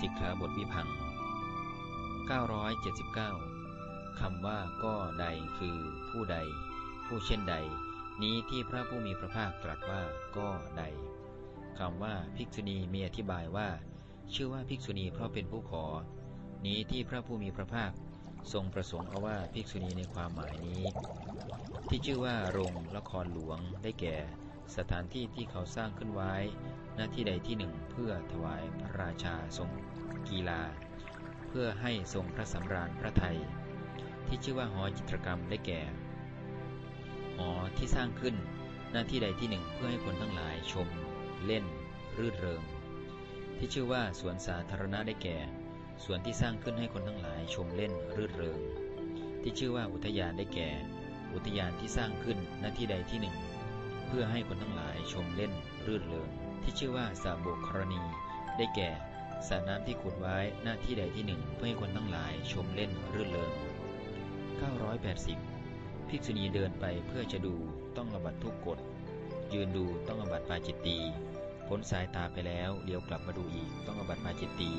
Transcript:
สิกขาบทวิพัง 979คำว่าก็ใดคือผู้ใด ผู้เช่นใด นี้ที่พระผู้มีพระภาคตรัสว่าก็ใดคำว่าภิกษุณีมีอธิบายว่า ชื่อว่าภิกษุณีเพราะเป็นผู้ขอ นี้ที่พระผู้มีพระภาคทรงประสงค์เอาว่าภิกษุณีในความหมายนี้ ที่ชื่อว่าโรงละครหลวงได้แก่ สถานที่ที่เขาสร้างขึ้นไว้หน้าที่ใดที่หนึ่งเพื่อถวายพระราชาทรงกีฬา เพื่อให้ทรงพระสำราญพระไทย ที่ชื่อว่าหอจิตรกรรมได้แก่ หอที่สร้างขึ้นหน้าที่ใดที่หนึ่งเพื่อให้คนทั้งหลายชม เล่น รื่นเริง ที่ชื่อว่าสวนสาธารณะได้แก่สวนที่สร้างขึ้นให้คนทั้งหลายชมเล่นรื่นเริง ที่ชื่อว่าอุทยานได้แก่ อุทยานที่สร้างขึ้นหน้าที่ใดที่หนึ่ง เพื่อให้คนทั้งหลายชมเล่นรื่นเริงที่ชื่อว่าสาโบกรณี ได้แก่สระน้ำที่ขุดไว้หน้าที่ใดที่หนึ่ง เพื่อให้คนทั้งหลายชมเล่นรื่นเริง980 ภิกษุณีเดินไปเพื่อจะดูต้องอบัตทุกกฎ ยืนดูต้องอบัตปาจิตตี พ้นสายตาไปแล้วเลี้ยวกลับมาดูอีกต้องอบัตปาจิตตี